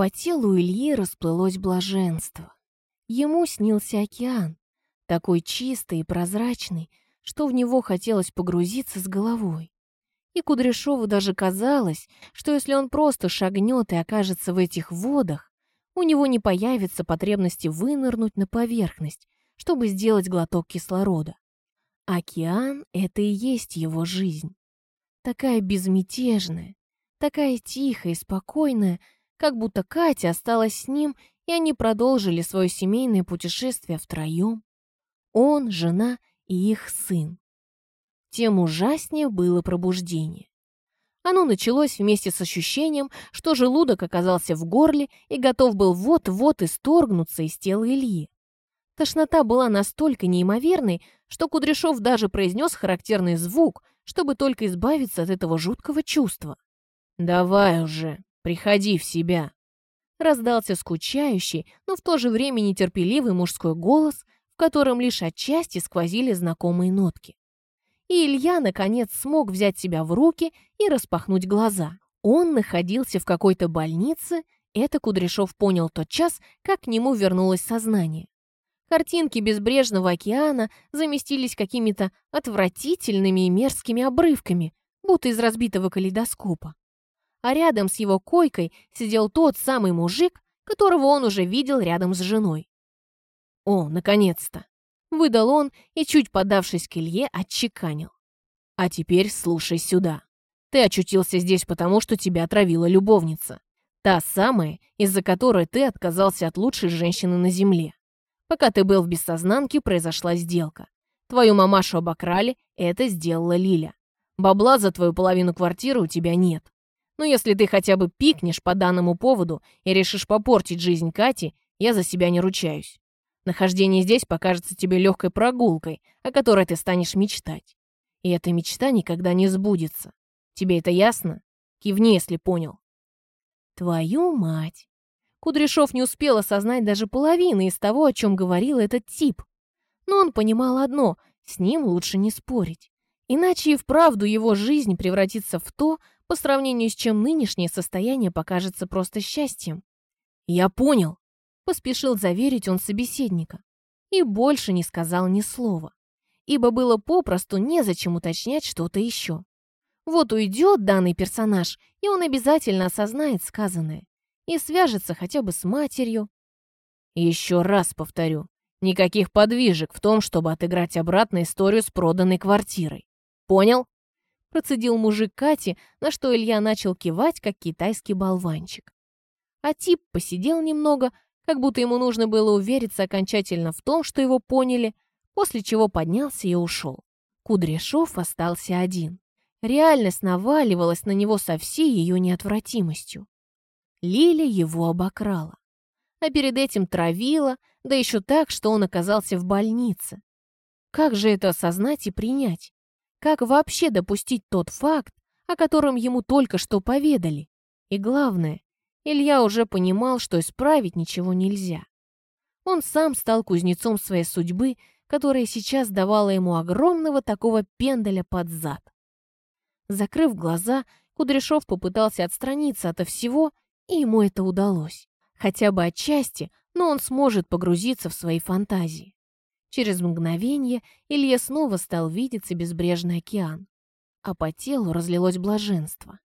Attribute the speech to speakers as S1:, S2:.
S1: по телу Ильи расплылось блаженство. Ему снился океан, такой чистый и прозрачный, что в него хотелось погрузиться с головой. И Кудряшову даже казалось, что если он просто шагнет и окажется в этих водах, у него не появится потребности вынырнуть на поверхность, чтобы сделать глоток кислорода. Океан — это и есть его жизнь. Такая безмятежная, такая тихая и спокойная, как будто Катя осталась с ним, и они продолжили свое семейное путешествие втроем. Он, жена и их сын. Тем ужаснее было пробуждение. Оно началось вместе с ощущением, что желудок оказался в горле и готов был вот-вот исторгнуться из тела Ильи. Тошнота была настолько неимоверной, что Кудряшов даже произнес характерный звук, чтобы только избавиться от этого жуткого чувства. «Давай уже, приходи в себя!» Раздался скучающий, но в то же время нетерпеливый мужской голос, в котором лишь отчасти сквозили знакомые нотки. И Илья, наконец, смог взять себя в руки и распахнуть глаза. Он находился в какой-то больнице, это Кудряшов понял тот час, как к нему вернулось сознание. Картинки безбрежного океана заместились какими-то отвратительными и мерзкими обрывками, будто из разбитого калейдоскопа. А рядом с его койкой сидел тот самый мужик, которого он уже видел рядом с женой. «О, наконец-то!» — выдал он и, чуть подавшись к Илье, отчеканил. «А теперь слушай сюда. Ты очутился здесь потому, что тебя отравила любовница. Та самая, из-за которой ты отказался от лучшей женщины на земле. Пока ты был в бессознанке, произошла сделка. Твою мамашу обокрали, это сделала Лиля. Бабла за твою половину квартиры у тебя нет. Но если ты хотя бы пикнешь по данному поводу и решишь попортить жизнь Кати, я за себя не ручаюсь. Нахождение здесь покажется тебе легкой прогулкой, о которой ты станешь мечтать. И эта мечта никогда не сбудется. Тебе это ясно? Кивни, если понял. Твою мать! Кудряшов не успел осознать даже половины из того, о чем говорил этот тип. Но он понимал одно — с ним лучше не спорить. Иначе и вправду его жизнь превратится в то, по сравнению с чем нынешнее состояние покажется просто счастьем. «Я понял», — поспешил заверить он собеседника. И больше не сказал ни слова, ибо было попросту незачем уточнять что-то еще. Вот уйдет данный персонаж, и он обязательно осознает сказанное и свяжется хотя бы с матерью. Еще раз повторю, никаких подвижек в том, чтобы отыграть обратно историю с проданной квартирой. Понял? Процедил мужик Кати, на что Илья начал кивать, как китайский болванчик. А тип посидел немного, как будто ему нужно было увериться окончательно в том, что его поняли, после чего поднялся и ушел. Кудряшов остался один. Реальность наваливалась на него со всей ее неотвратимостью. Лиля его обокрала. А перед этим травила, да еще так, что он оказался в больнице. Как же это осознать и принять? Как вообще допустить тот факт, о котором ему только что поведали? И главное, Илья уже понимал, что исправить ничего нельзя. Он сам стал кузнецом своей судьбы, которая сейчас давала ему огромного такого пендаля под зад. Закрыв глаза, Кудряшов попытался отстраниться от всего и ему это удалось. Хотя бы отчасти, но он сможет погрузиться в свои фантазии. Через мгновение Илья снова стал видеться безбрежный океан, а по телу разлилось блаженство.